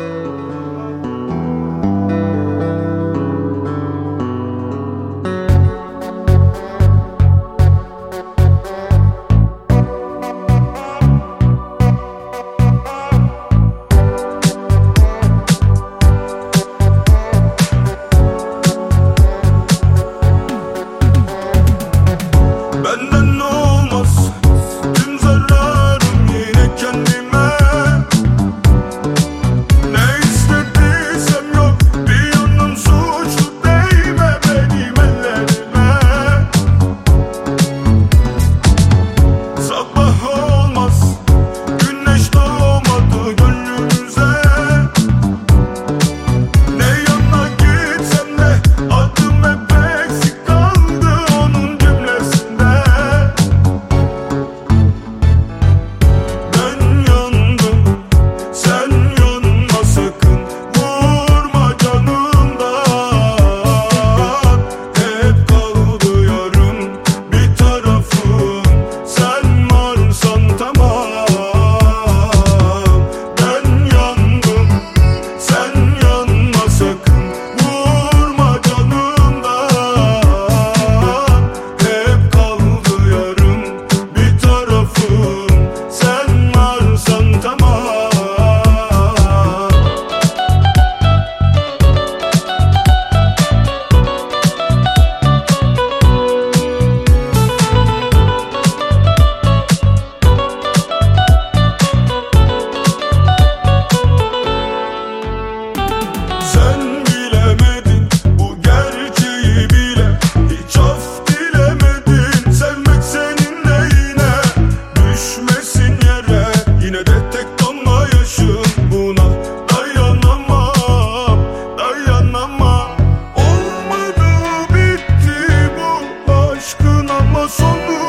Música aşkın ama sonu